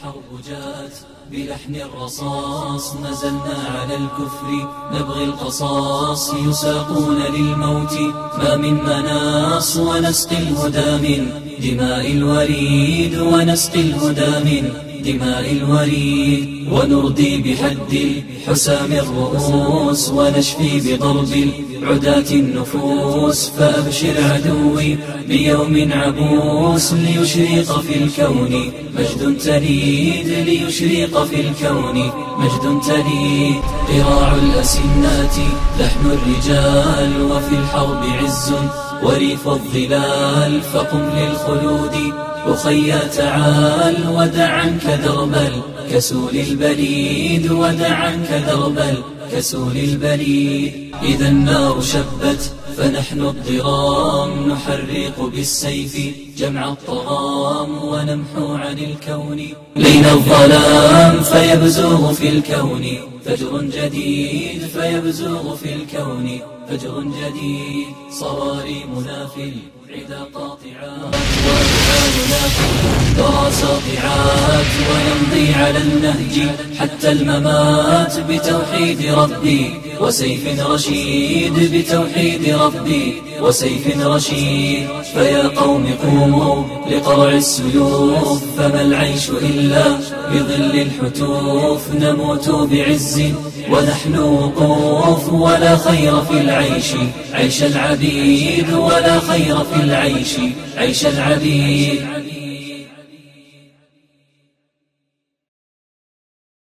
الحرب جاءت بلحن الرصاص. نزلنا على الكفر نبغي القصاص. يساقون للموت ما من مناص. ونسقي الهدى من دماء الوريد. ونسقي الهدى من دماء الوريد ونردي بحد الحسام الرؤوس ونشفي بضرب العداة النفوس. فأبشر عدوي بيوم عبوس ليشرق في الكون مجد تليد ليشرق في الكون مجد تليد. قراع الأسنات لحن الرجال وفي الحرب عز وريف الظلال فقم للخلود أخيا تعال ودع عنك درب الكسول البليد ودع عنك درب الكسول البليد إذا النار شبت فنحن الضرام نحرق بالسيف جمع الطغام ونمحو عن الكون. ليل الظلام فيبزغ في الكون. فجر جديد فيبزغ في الكون. فجر جديد صوارمنا في العدا قاطعات. وأفعالنا في الثرى ساطعات ونمضي على النهج حتى الممات بتوحيد ربي. وسيف رشيد بتوحيد ربي وسيف رشيد فيا قوم قوموا لقرع السيوف فما العيش إلا بظل الحتوف نموت بعز ونحن وقوف ولا خير في العيش عيش العبيد ولا خير في العيش عيش العبيد.